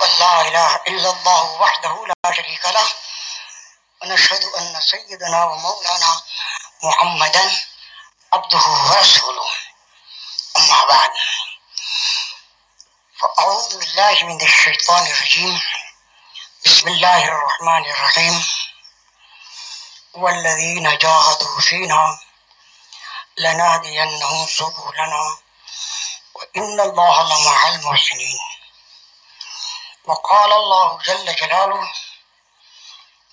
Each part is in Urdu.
ونشهد أن لا إله إلا الله وحده لا شريك له، ونشهد أن سيدنا ومولانا محمدا عبده ورسوله. أما بعد، فأعوذ بالله من الشيطان الرجيم. بسم الله الرحمن الرحيم. والذين جاهدوا فينا لنهدينهم سبلنا، وإن الله لمع المحسنين. وقال الله جل جلاله،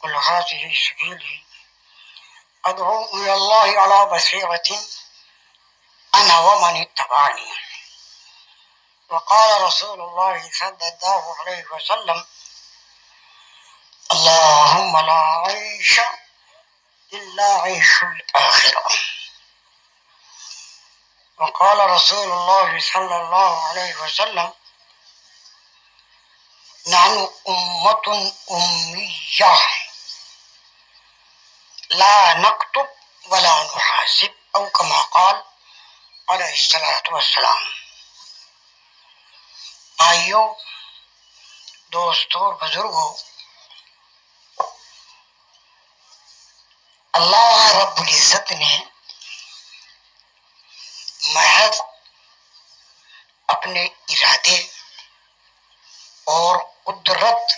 قل هذه سبيلي، أدعو إلى الله على بصيرة أنا ومن اتبعني. وقال رسول الله صلى الله عليه وسلم، اللهم لا عيش إلا عيش الآخرة. وقال رسول الله صلى الله عليه وسلم نحن أمة أمية لا نكتب ولا نحاسب أو كما قال علیہ السلام والسلام۔ آئیو دوستو اور بزرگو اللہ رب العزت نے محض اپنے ارادے اور قدرت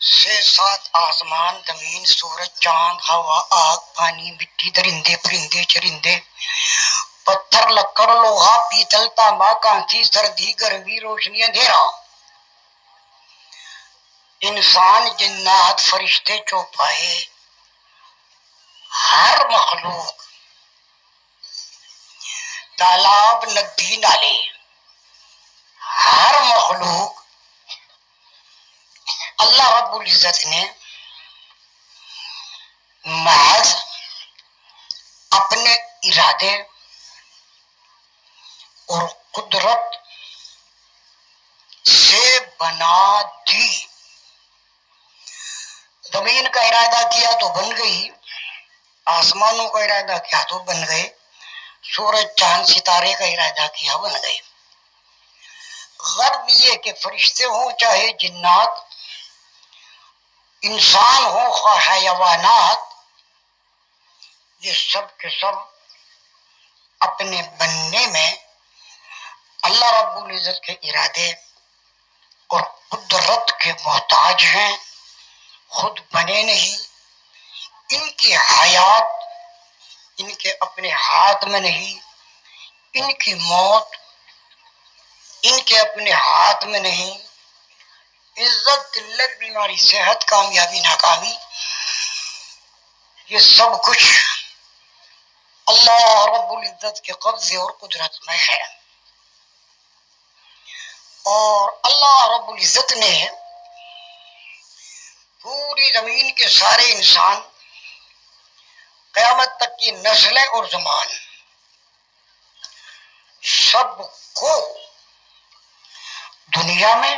سے سات آسمان، زمین، سورج، چاند، ہوا، آگ، پانی، مٹی، درندے، پرندے، چرندے، پتھر، لکڑ، لوہا، پیتل، تانبا کانسی سردی، گرمی، روشنی، اندھیرا۔ انسان، جنات، فرشتے، چوپائے، ہر مخلوق، تالاب، ندی، نالے۔ ہر مخلوق اللہ رب العزت نے محض اپنے ارادے اور قدرت سے بنا دی۔ زمین کا ارادہ کیا تو بن گئی، آسمانوں کا ارادہ کیا تو بن گئے، سورج، چاند، ستارے کا ارادہ کیا بن گئے۔ غرب یہ کہ فرشتے ہوں چاہے جنات، انسان ہو حیوانات، یہ سب کے سب اپنے بننے میں اللہ رب العزت کے ارادے اور قدرت کے محتاج ہیں، خود بنے نہیں، ان کی حیات، ان کے اپنے ہاتھ میں نہیں، ان کی موت ان کے اپنے ہاتھ میں نہیں۔ عزت قلت بیماری، صحت، کامیابی، ناکامی، یہ سب کچھ اللہ رب العزت کے قبضے اور قدرت میں ہے۔ اور اللہ رب العزت نے پوری زمین کے سارے انسان قیامت تک کی نسلیں اور زمان سب کو دنیا میں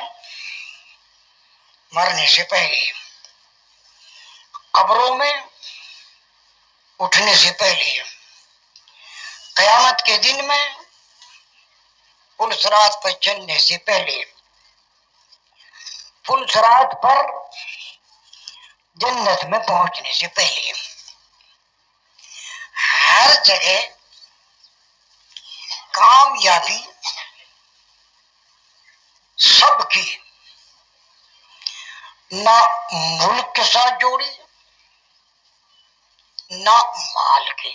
مرنے سے پہلے قبروں میں اٹھنے سے پہلے قیامت کے دن میں پلسرات پر چلنے سے پہلے پلسرات پر جنت میں پہنچنے سے پہلے ہر جگہ کامیابی سب کی، نہ ملک کے ساتھ جوڑی، نہ مال کے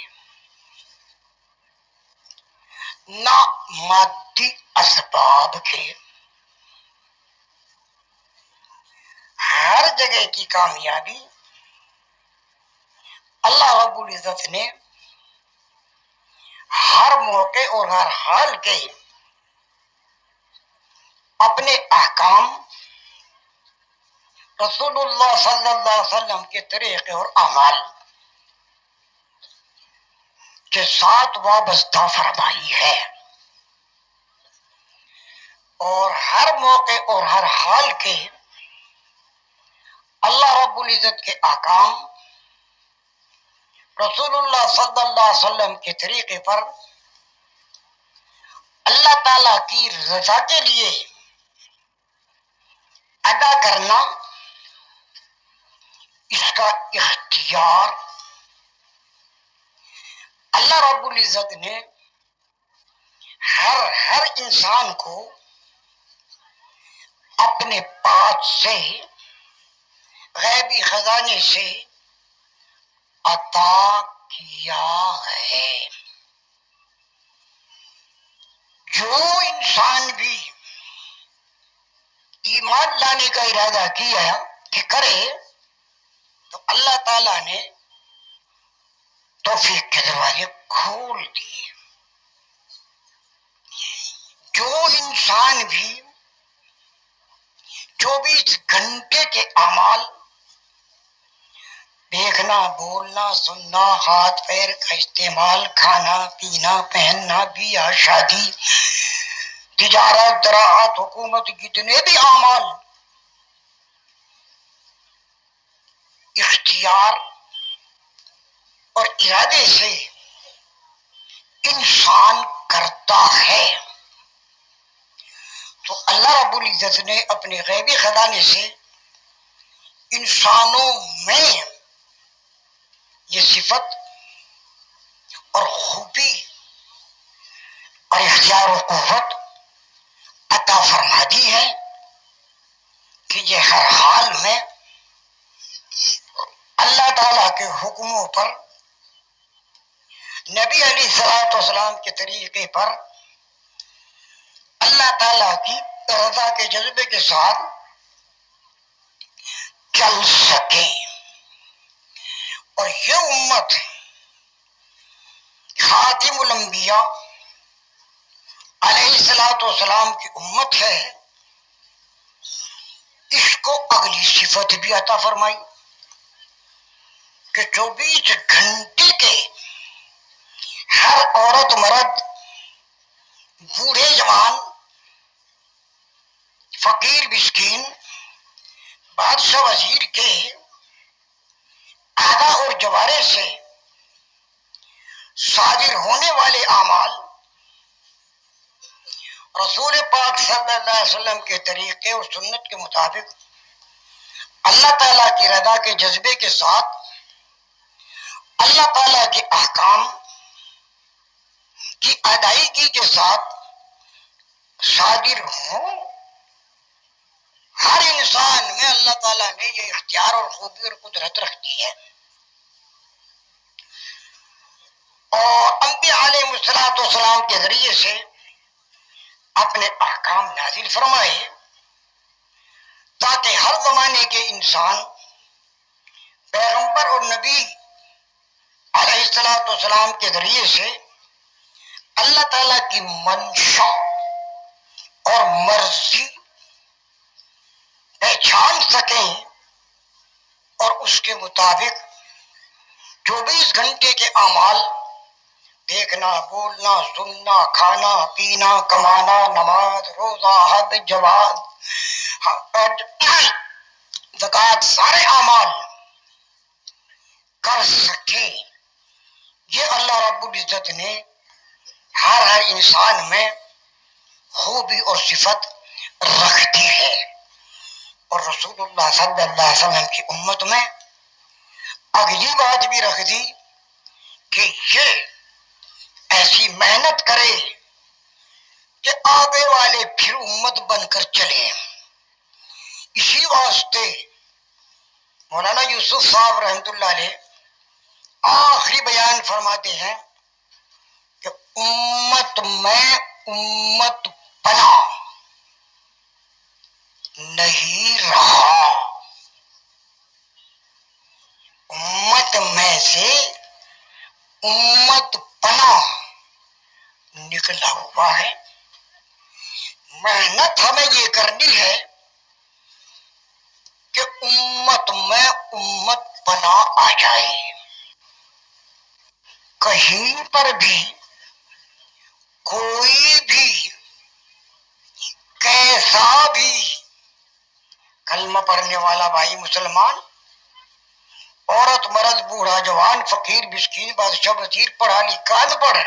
نہ مادی اسباب کے ہر جگہ کی کامیابی اللہ رب العزت نے ہر موقع اور ہر حال کے اپنے احکام رسول اللہ صلی اللہ علیہ وسلم کے طریقے اور اعمال کے ساتھ وابستہ فرمائی ہے۔ اور ہر موقع اور ہر حال کے اللہ رب العزت کے احکام رسول اللہ صلی اللہ علیہ وسلم کے طریقے پر اللہ تعالی کی رضا کے لیے ادا کرنا اس کا اختیار اللہ رب العزت نے ہر ہر انسان کو اپنے پاس سے، غیبی خزانے سے عطا کیا ہے۔ جو انسان بھی ایمان لانے کا ارادہ کیا کہ کرے، تو اللہ تعالی نے توفیق کے دروازے کھول دیے۔ جو انسان بھی چوبیس گھنٹے کے اعمال، دیکھنا، بولنا، سننا، ہاتھ پیر کا استعمال، کھانا، پینا، پہننا بیا شادی تجارت زراعت حکومت، جتنے بھی اعمال۔ اختیار اور ارادے سے انسان کرتا ہے۔ تو اللہ رب العزت نے اپنے غیبی خزانے سے انسانوں میں یہ صفت اور خوبی اور اختیار و قوت فرما دی ہے کہ یہ ہر حال میں اللہ تعالی کے حکموں پر، نبی علی صلاحت وسلام کے طریقے پر اللہ تعالی کی رضا کے جذبے کے ساتھ چل سکے۔ اور یہ امت خاتم الانبیاء علیہ السلاۃ والسلام کی امت ہے، اس کو اگلی صفت بھی عطا فرمائی کہ چوبیس گھنٹے کے ہر عورت مرد، بوڑھے جوان، فقیر بسکین بادشاہ، وزیر کے آدھا اور جوارے سے صادر ہونے والے اعمال رسول پاک صلی اللہ علیہ وسلم کے طریقے اور سنت کے مطابق اللہ تعالیٰ کی رضا کے جذبے کے ساتھ اللہ تعالیٰ کے احکام کی ادائیگی کے ساتھ صادر ہوں۔ ہر انسان میں اللہ تعالیٰ نے یہ اختیار اور خوبی اور قدرت رکھ دی ہے۔ اور انبیاء علیہ مسلاط والسلام کے ذریعے سے اپنے احکام نازل فرمائے تاکہ ہر زمانے کے انسان، پیغمبر اور نبی علیہ السلاۃ والسلام کے ذریعے سے اللہ تعالیٰ کی منشا اور مرضی پہچان سکیں اور اس کے مطابق چوبیس گھنٹے کے اعمال دیکھنا، بولنا، سننا، کھانا، پینا، کمانا، نماز، روزہ حد جواد زکات سارے اعمال کر سکے۔ یہ اللہ رب العزت نے ہر ہر انسان میں خوبی اور صفت رکھ دی ہے۔ اور رسول اللہ صلی اللہ علیہ وسلم کی امت میں اگلی بات بھی رکھ دی کہ یہ ایسی محنت کرے کہ آگے والے پھر امت بن کر چلے۔ اسی واسطے مولانا یوسف صاحب رحمت اللہ علیہ آخری بیان فرماتے ہیں کہ امت میں امت بنا، نہیں رہا۔ امت میں سے امت بنا۔ نکلا ہوا ہے محنت ہمیں یہ کرنی ہے کہ امت میں امت بنا آ جائے کہیں پر بھی کوئی بھی کیسا بھی کلمہ پڑھنے والا بھائی مسلمان عورت مرد بوڑھا جوان فقیر بسکین بادشاہ وزیر پڑھا لکھا پڑھ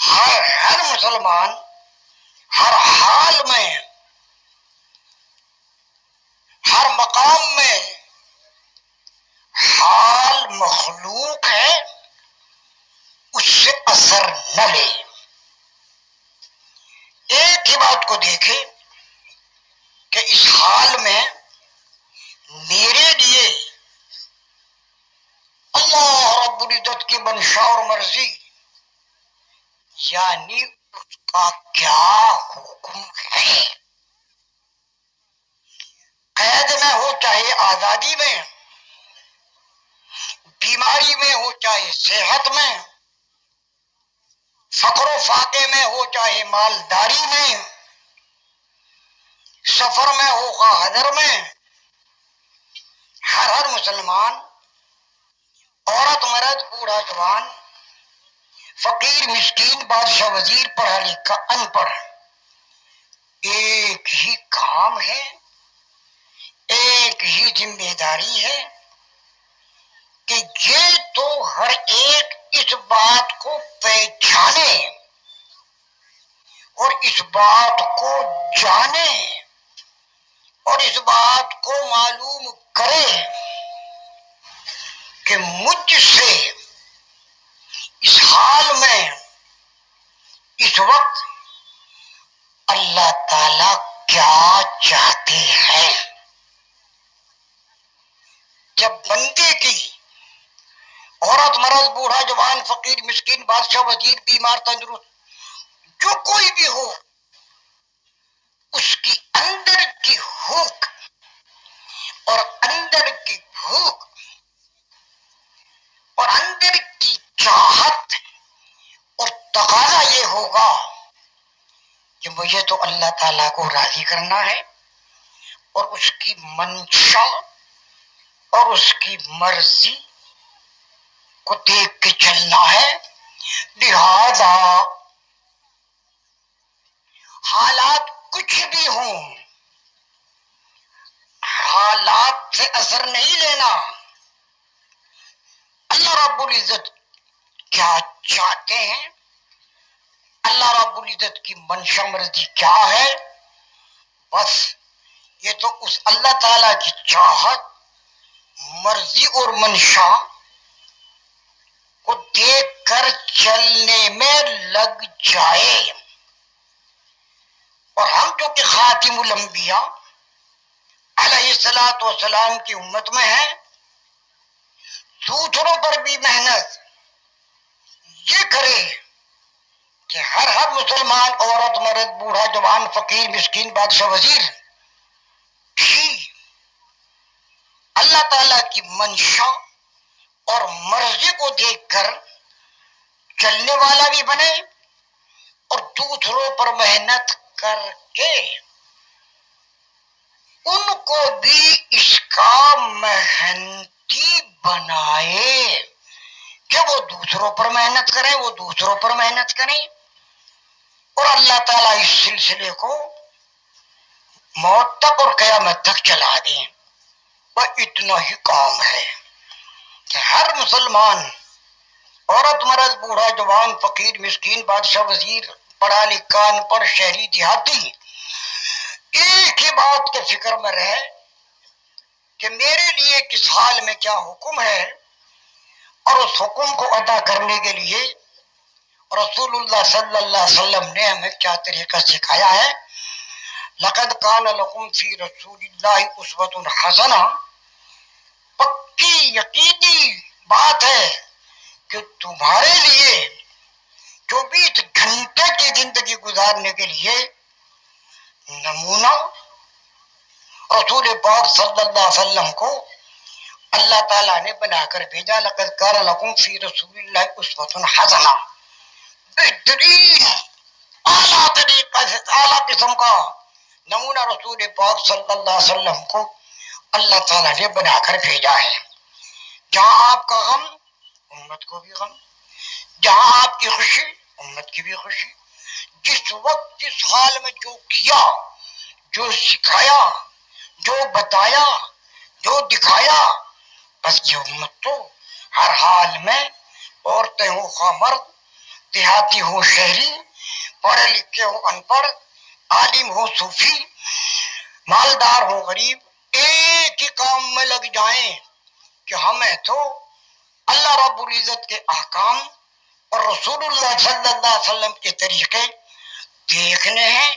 ہر ہر مسلمان، ہر حال میں، ہر مقام میں حال مخلوق ہے، اس سے اثر نہ لے۔ ایک ہی بات کو دیکھے کہ اس حال میں میرے لیے اللہ رب العزت کی منشا اور مرضی یعنی اس کا کیا حکم ہے؟ قید میں ہو چاہے آزادی میں، بیماری میں ہو چاہے صحت میں فخر و فاقے میں ہو چاہے مالداری میں، سفر میں ہو حضر میں، ہر ہر مسلمان، عورت مرد، بوڑھا جوان فقیر مسکین بادشاہ وزیر پڑھا لکھا ان پڑھ ایک ہی کام ہے، ایک ہی ذمہ داری ہے کہ یہ تو ہر ایک اس بات کو پہچانے اور اس بات کو جانے اور اس بات کو معلوم کرے کہ مجھ سے اس حال میں، اس وقت اللہ تعالی کیا چاہتے ہیں؟ جب بندے کی عورت مرض، بوڑھا، جوان، فقیر، مسکین، بادشاہ، وزیر، بیمار، تندرست، جو کوئی بھی ہو، اس کی اندر کی ہوک اور اندر کی بھوک اور اندر کی چاہت اور تقاضا یہ ہوگا کہ مجھے تو اللہ تعالیٰ کو راضی کرنا ہے اور اس کی منشا اور اس کی مرضی کو دیکھ کے چلنا ہے۔ لہذا حالات کچھ بھی ہوں، حالات سے اثر نہیں لینا۔ اللہ رب العزت کیا چاہتے ہیں؟ اللہ رب العزت کی منشا مرضی کیا ہے؟ بس یہ تو اس اللہ تعالی کی چاہت، مرضی اور منشا کو دیکھ کر چلنے میں لگ جائے۔ اور ہم جو کہ خاتم الانبیاء علیہ السلاۃ والسلام کی امت میں ہیں، دوسروں پر بھی محنت یہ کرے کہ ہر ہر مسلمان عورت مرد بوڑھا جوان فقیر مسکین بادشاہ وزیر بھی اللہ تعالی کی منشا اور مرضی کو دیکھ کر چلنے والا بھی بنے اور دوسروں پر محنت کر کے ان کو بھی اس کا محنتی بنائے کہ وہ دوسروں پر محنت کریں، وہ دوسروں پر محنت کریں۔ اور اللہ تعالیٰ اس سلسلے کو موت تک اور قیامت تک چلا دیں۔ وہ اتنا ہی کام ہے کہ ہر مسلمان، عورت، مرد، بوڑھا، جوان، فقیر، مسکین، بادشاہ، وزیر، پڑھا لکھا ان پڑھ شہری، دیہاتی، ایک ہی بات کے فکر میں رہے کہ میرے لیے کس حال میں کیا حکم ہے اور اس حکم کو ادا کرنے کے لیے رسول اللہ صلی اللہ علیہ وسلم نے ہمیں کیا طریقہ سکھایا ہے؟ لقد کان لکم فی رسول اللہ اسوت الحسنہ پکی یقینی بات ہے کہ تمہارے لیے چوبیس گھنٹے کی زندگی گزارنے کے لیے نمونہ رسول پاک صلی اللہ علیہ وسلم کو اللہ تعالیٰ نے بنا کر بھیجا، لقد کان لکم فی رسول اللہ اسوت حسنہ بہترین اعلیٰ طریقہ سے اعلیٰ قسم کا۔ نمونہ رسول پاک صلی اللہ علیہ وسلم کو اللہ تعالیٰ نے بنا کر بھیجا ہے۔ جہاں آپ کا غم، امت کو بھی غم۔ جہاں آپ کی خوشی، امت کی بھی خوشی۔ جس وقت، جس حال میں جو کیا، جو سکھایا، جو بتایا، جو دکھایا، بس یہ امت تو ہر حال میں عورتیں ہوں، خواہ مرد۔ دیہاتی ہوں شہری، پڑھے لکھے ہوں ان پڑھ عالم ہو صوفی، مالدار ہو غریب، ایک ہی کام میں لگ جائیں کہ ہمیں تو اللہ رب العزت کے احکام اور رسول اللہ صلی اللہ علیہ وسلم کے طریقے دیکھنے ہیں،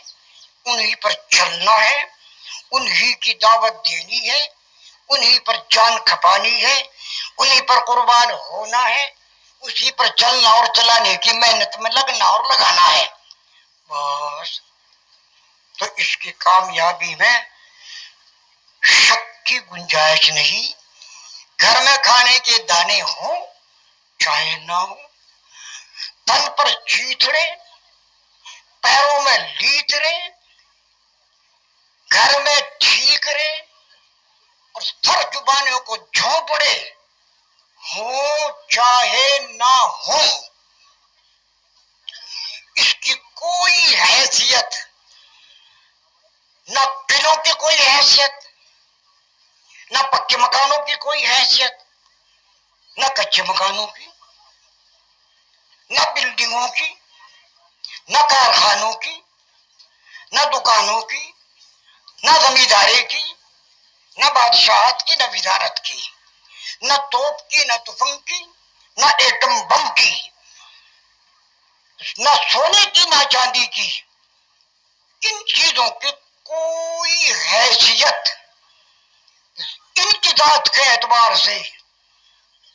انہی پر چلنا ہے، انہی کی دعوت دینی ہے، انہی پر جان کھپانی ہے، انہی پر قربان ہونا ہے۔ اسی پر چلنا اور چلانے کی محنت میں لگنا اور لگانا ہے۔ بس۔ تو اس کی کامیابی میں شک کی گنجائش نہیں۔ گھر میں کھانے کے دانے ہوں چاہے نہ ہو تن پر چیتڑے، پیروں میں لیترے، گھر میں ٹھیک رہے اور سر زبانوں کو جھونپڑے۔ ہو چاہے نہ ہو۔ اس کی کوئی حیثیت، نہ قلعوں کی کوئی حیثیت، نہ پکے مکانوں کی کوئی حیثیت، نہ کچے مکانوں کی، نہ بلڈنگوں کی، نہ کارخانوں کی، نہ دکانوں کی، نہ زمینداری کی، نہ بادشاہت کی، نہ وزارت کی۔ نہ توپ کی، نہ تفنگ کی، نہ ایٹم بم کی، نہ سونے کی، نہ چاندی کی۔ ان چیزوں کی کوئی حیثیت، ان کی ذات کے اعتبار سے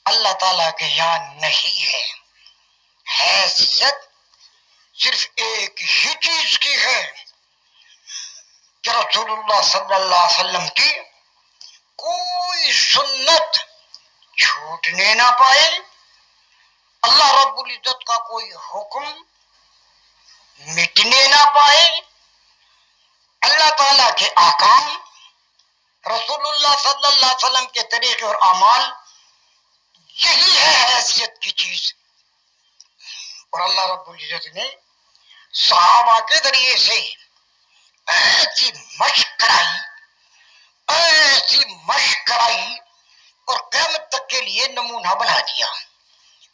اللہ تعالی کے یہاں نہیں ہے۔ حیثیت صرف ایک ہی چیز کی ہے کہ رسول اللہ صلی اللہ علیہ وسلم کی کوئی سنت چھوٹنے نہ پائے۔ اللہ رب العزت کا کوئی حکم مٹنے نہ پائے۔ اللہ تعالی کے آکام رسول اللہ صلی اللہ علیہ وسلم کے طریقے اور اعمال، یہی ہے حیثیت کی چیز۔ اور اللہ رب العزت نے صحابہ کے ذریعے سے ایسی مشق کرائی، ایسی مشق کرائی اور قیامت تک کے لیے نمونہ بنا دیا۔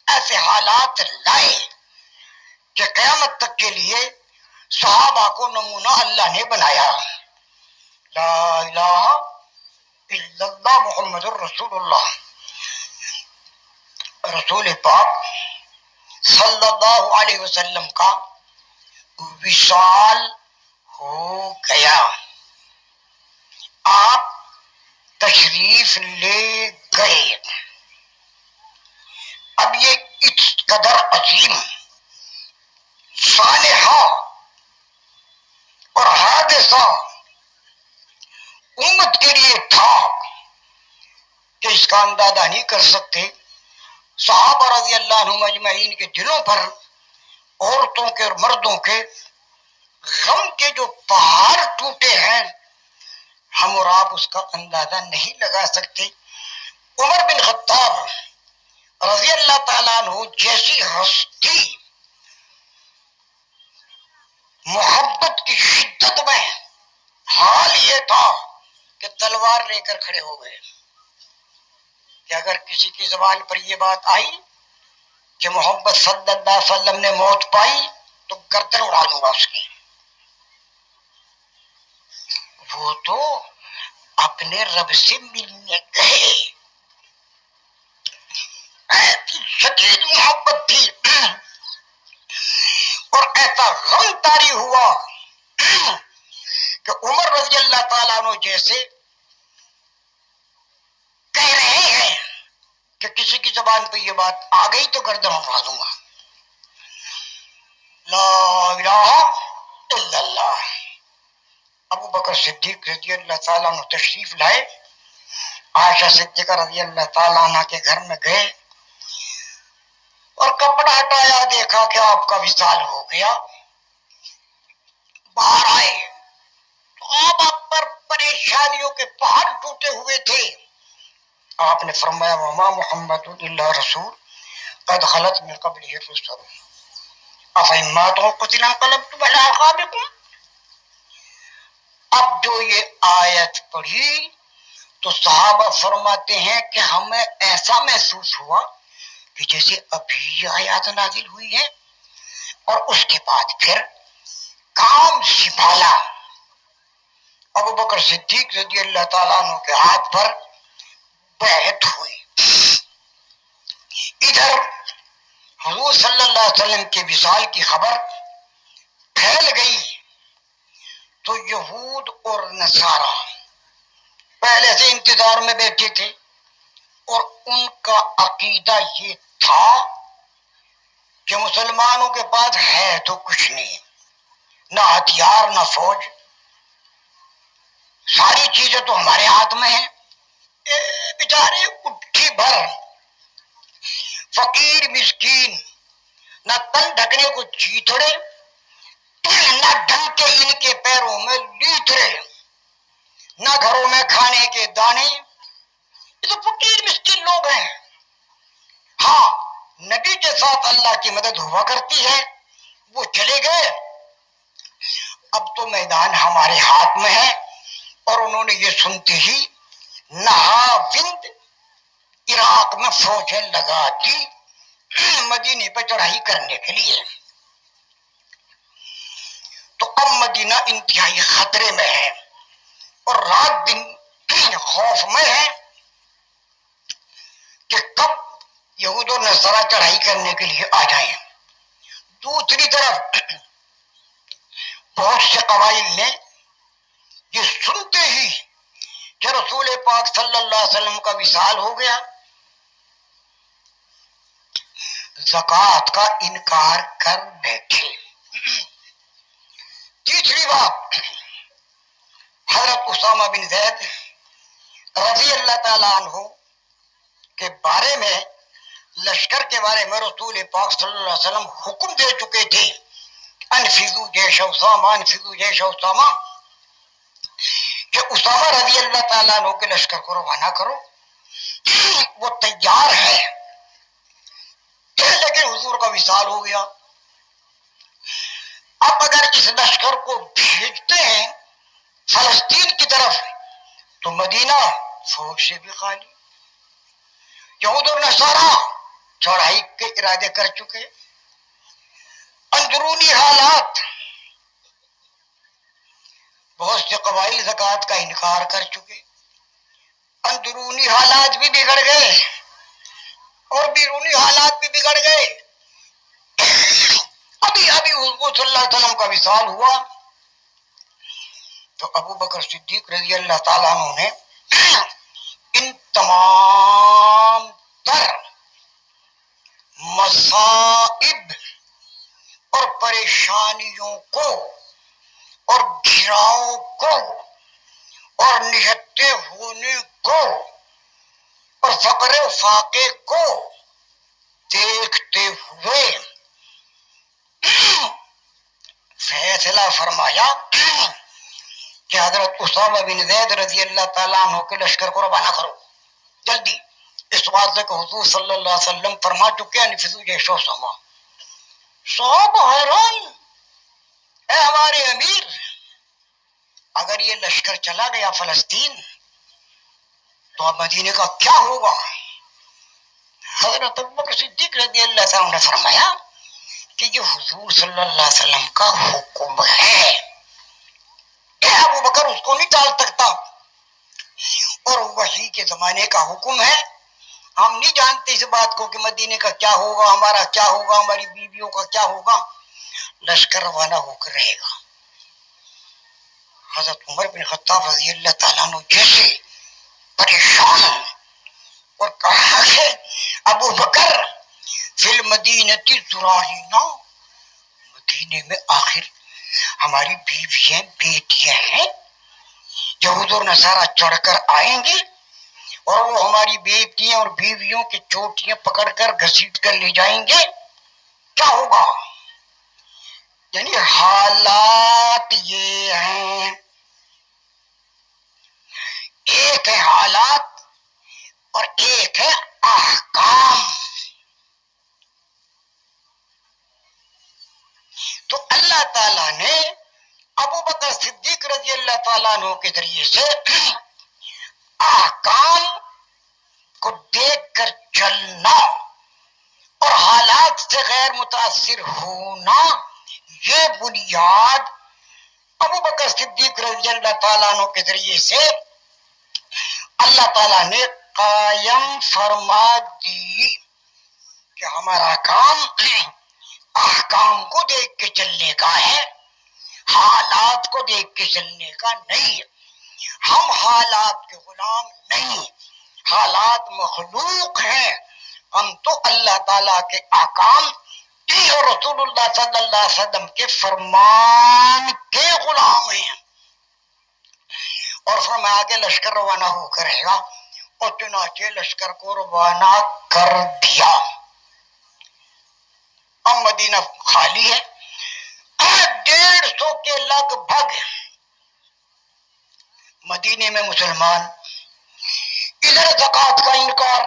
ایسے حالات لائے کہ قیامت تک کے لیے صحابہ کو نمونہ اللہ نے بنایا۔ لا الہ الا اللہ محمد الرسول اللہ۔ رسول پاک صلی اللہ علیہ وسلم کا وشال ہو گیا۔ آپ تشریف لے گئے اب یہ اس قدر عظیم، صالحہ اور حادثہ امت کے لیے تھا کہ اس کا اندازہ نہیں کر سکتے۔ صحابہ رضی اللہ عنہ مجمعین کے دلوں پر عورتوں کے اور مردوں کے غم کے جو پہاڑ ٹوٹے ہیں، ہم اور آپ اس کا اندازہ نہیں لگا سکتے۔ عمر بن خطاب رضی اللہ تعالیٰ عنہ جیسی ہستی، محبت کی شدت میں حال یہ تھا کہ تلوار لے کر کھڑے ہو گئے۔ کہ اگر کسی کی زبان پر یہ بات آئی کہ محمد صلی اللہ علیہ وسلم نے موت پائی تو گردن اڑا دوں گا اس کی۔ وہ تو اپنے رب سے ملنے گئے۔ شدید محبت تھی اور ایسا غم تاری ہوا کہ عمر رضی اللہ تعالیٰ عنہ جیسے کہہ رہے ہیں کہ کسی کی زبان پہ یہ بات آ گئی تو گردن اٹھا دوں گا۔ لا الہ الا اللہ۔ ابو بکر صدیق رضی اللہ تعالیٰ عنہ تشریف لائے۔ عائشہ صدیقہ رضی اللہ تعالیٰ عنہ کے گھر میں گئے۔ اور کپڑا ہٹایا، دیکھا کہ آپ کا وصال ہو گیا۔ باہر آئے۔ آپ آپ پر پریشانیوں کے پہاڑ ٹوٹے ہوئے تھے۔ آپ نے فرمایا، وما محمد اللہ رسول، قد خلط من قبل الرسل. افہماتوں قتل انقلبتم علی اعقابکم اب جو یہ آیت پڑھی، تو صحابہ فرماتے ہیں کہ ہمیں ایسا محسوس ہوا کہ جیسے ابھی آیات نازل ہوئی ہے اور اس کے بعد پھر کام سنبھالا ابو بکر صدیق رضی اللہ تعالیٰ عنہ کے ہاتھ پر بیعت ہوئی۔ ادھر حضور صلی اللہ علیہ وسلم کے وصال کی خبر پھیل گئی۔ تو یہود اور نصارہ پہلے سے انتظار میں بیٹھے تھے۔ اور ان کا عقیدہ یہ تھا کہ مسلمانوں کے پاس ہے تو کچھ نہیں، نہ ہتھیار، نہ فوج۔ ساری چیزیں تو ہمارے ہاتھ میں ہیں۔ بیچارے اٹھی بھر۔ فقیر، مسکین، نہ تن ڈھکنے کو چیتڑے نہ ڈھنگ کے ان کے پیروں میں لیترے نہ گھروں میں کھانے کے دانے۔ یہ تو فقیر مسکین لوگ ہیں؟ ہاں نبی کے ساتھ اللہ کی مدد ہوا کرتی ہے، وہ چلے گئے۔ اب تو میدان ہمارے ہاتھ میں ہے، اور انہوں نے یہ سنتے ہی نہا بند عراق میں فوجیں لگا دی مدینے پہ چڑھائی کرنے کے لیے۔ تو اب مدینہ انتہائی خطرے میں ہے، اور رات دن خوف میں ہے۔ کہ کب یہود و نصرہ چڑھائی کرنے کے لیے آ جائیں دوسری طرف بہت سے قبائل نے یہ سنتے ہی کہ رسول پاک صلی اللہ علیہ وسلم کا وصال ہو گیا۔ زکوٰۃ کا انکار کر بیٹھے۔ تیسری بات، حضرت اسامہ بن زید رضی اللہ تعالیٰ عنہ کے بارے میں لشکر کے بارے میں رسول پاک صلی اللہ علیہ وسلم حکم دے چکے تھے۔ انفضو جیش اسامہ انفضو جیش اسامہ کہ اسامہ رضی اللہ تعالیٰ عنہ کے لشکر کو روانہ کرو۔ وہ تیار ہے۔ لیکن حضور کا وصال ہو گیا۔ اب اگر اس لشکر کو بھیجتے ہیں فلسطین کی طرف، تو مدینہ فوج سے بھی خالی۔ یہود اور نصارہ چوڑائی کے ارادے کر چکے اندرونی حالات بہت سے قبائل زکوٰۃ کا انکار کر چکے اندرونی حالات بھی بگڑ گئے اور بیرونی حالات بھی بگڑ گئے ابھی ابھی حضور صلی اللہ علیہ وسلم کا وصال ہوا تو ابو بکر صدیق رضی اللہ تعالیٰ عنہ نے ان تمام تر مصائب اور پریشانیوں کو اور گھراؤ کو اور نہتے ہونے کو اور فقر فاقے کو دیکھتے ہوئے فیصلہ فرمایا کہ حضرت اسامہ بن زید رضی اللہ تعالیٰ عنہ کے لشکر کو روانہ کرو۔ جلدی۔ اس بات سے کہ حضور صلی اللہ علیہ وسلم فرما چکے ہیں، نفذو جیش اسامہ۔ صحابہ حیران۔ اے ہمارے امیر، اگر یہ لشکر چلا گیا فلسطین، تو اب مدینے کا کیا ہوگا؟ حضرت بکر صدیق رضی اللہ تعالیٰ نے فرمایا کہ یہ حضور صلی اللہ علیہ وسلم کا حکم ہے۔ کہ ابو بکر، اس کو نہیں ٹال سکتا۔ اور وہی کے زمانے کا حکم ہے۔ ہم نہیں جانتے اس بات کو کہ مدینے کا کیا ہوگا، ہمارا کیا ہوگا، ہماری بیویوں کا کیا ہوگا۔ لشکر روانہ ہو کر رہے گا۔ حضرت عمر بن خطاب رضی اللہ تعالیٰ نے جیسے پریشان اور کہا کہ ابو بکر، فی المدینتی زراہینا مدینے میں آخر ہماری بیویاں بیٹیاں ہیں یہود و نصارہ چڑھ کر آئیں گے اور وہ ہماری بیٹیاں اور بیویوں کی چوٹیاں پکڑ کر گھسیٹ کر لے جائیں گے۔ کیا ہوگا؟ یعنی حالات یہ ہیں۔ ایک ہے حالات اور ایک ہے احکام۔ تو اللہ تعالی نے ابو بکر صدیق رضی اللہ تعالیٰ عنہ کے ذریعے سے احکام کو دیکھ کر چلنا اور حالات سے غیر متاثر ہونا، یہ بنیاد ابو بکر صدیق رضی اللہ تعالیٰ عنہ کے ذریعے سے اللہ تعالیٰ نے قائم فرما دی کہ ہمارا کام احکام کو دیکھ کے چلنے کا ہے، حالات کو دیکھ کے چلنے کا نہیں۔ ہم حالات کے غلام نہیں، حالات مخلوق ہیں۔ ہم تو اللہ تعالیٰ کے احکام اور رسول اللہ صلی اللہ علیہ وسلم کے فرمان کے غلام ہیں۔ اور فرمایا کہ لشکر روانہ ہو کر رہے گا اور چنانچہ لشکر کو روانہ کر دیا۔ اب مدینہ خالی ہے۔ ڈیڑھ سو کے لگ بھگ مدینے میں مسلمان ادھر زکات کا انکار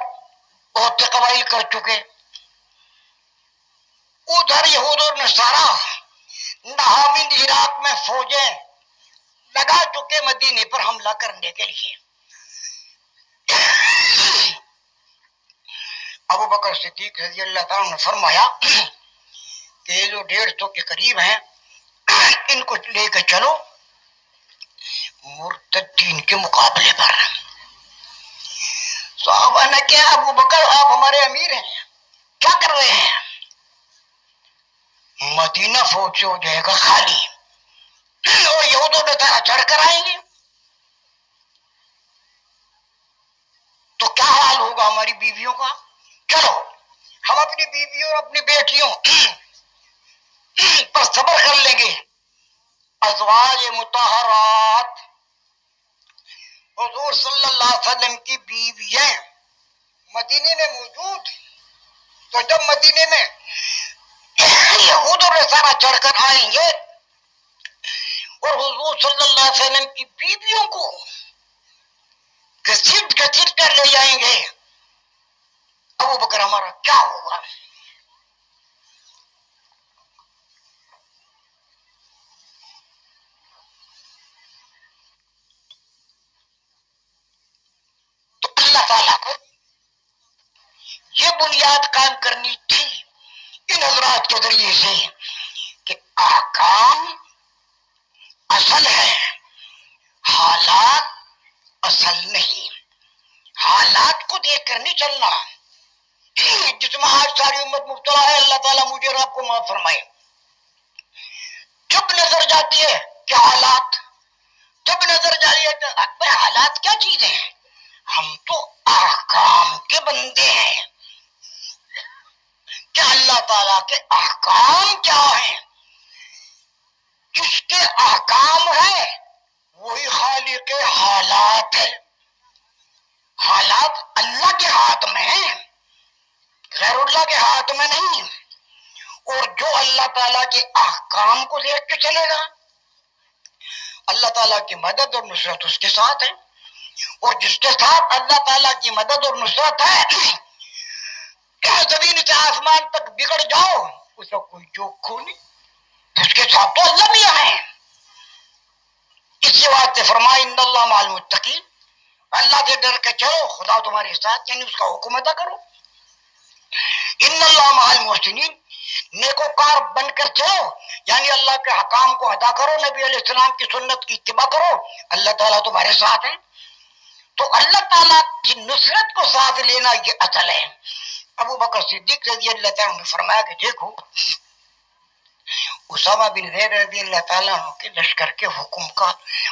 بہت سے قبائل کر چکے۔ ادھر یہود اور نصارہ نہاوند عراق میں فوجیں لگا چکے مدینے پر حملہ کرنے کے لیے۔ ابو بکر صدیق رضی اللہ تعالیٰ نے فرمایا کہ جو ڈیڑھ سو کے قریب ہیں، ان کو لے کے چلو۔ مرتدین کے مقابلے پر۔ صحابہ نے کیا ابو بکر، آپ ہمارے امیر ہیں۔ کیا کر رہے ہیں؟ مدینہ فوج سے ہو جائے گا خالی۔ اور یہودوں نے طرح چڑھ کر آئیں گے۔ تو کیا حال ہوگا ہماری بیویوں کا؟ چلو، ہم اپنی بیویوں اور اپنی بیٹیوں پر صبر کر لیں گے۔ ازواج متحرات حضور صلی اللہ علیہ وسلم کی بیویاں مدینے میں موجود تو جب مدینے میں یہود اور سارا چڑھ کر آئیں گے اور حضور صلی اللہ علیہ وسلم کی بیویوں کو گھسیٹ گھسیٹ کر لے جائیں گے، ابو بکر ہمارا کیا ہوگا اللہ تعالیٰ کو یہ بنیاد قائم کرنی تھی ان حضرات کے ذریعے سے کہ آکام اصل ہے حالات اصل نہیں۔ حالات کو دیکھ کر نہیں چلنا۔ جس میں آج ساری امت مبتلا ہے، اللہ تعالیٰ مجھے اور آپ کو معاف فرمائے۔ چپ نظر جاتی ہے کیا حالات، جب نظر جاری ہے حالات کیا چیزیں ہیں؟ ہم تو احکام کے بندے ہیں۔ تعالی کے احکام کیا ہیں؟ جس کے احکام ہے وہی خالق حالات ہے حالات اللہ کے ہاتھ میں ہیں، غیر اللہ کے ہاتھ میں نہیں۔ اور جو اللہ تعالیٰ کے احکام کو دیکھ کے چلے گا۔ اللہ تعالیٰ کی مدد اور نصرت اس کے ساتھ ہے۔ اور جس کے ساتھ اللہ تعالیٰ کی مدد اور نصرت ہے زمین سے آسمان تک بگڑ جاؤ؟ اس کا کوئی جوک نہیں۔ اس کے ساتھ تو اللہ بھی ہے اسی بات سے فرمائی ان اللہ مال متقین اللہ سے ڈر کے چلو، خدا تمہارے ساتھ یعنی اس کا حکم ادا کرو۔ ان اللہ مال محسنین نیکوکار بن کر چلو یعنی اللہ کے حکام کو ادا کرو، نبی علیہ السلام کی سنت کی اتباع کرو، اللہ تعالیٰ تمہارے ساتھ ہے تو اللہ تعالیٰ کی نصرت کو ساتھ لینا یہ اصل ہے۔ ابو بکر صدیق رضی اللہ تعالیٰ نے فرمایا کہ دیکھو، اسامہ بن زید رضی اللہ تعالیٰ کے لشکر کے حکم کا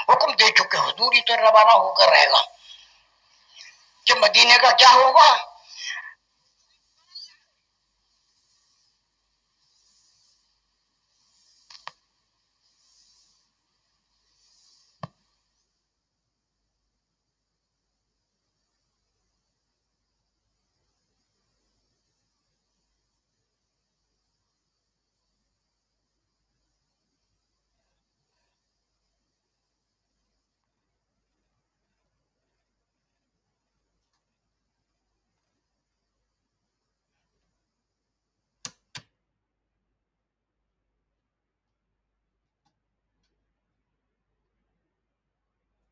حکم دے چکے، حضوری تو روانہ ہو کر رہے گا۔ کہ مدینے کا کیا ہوگا؟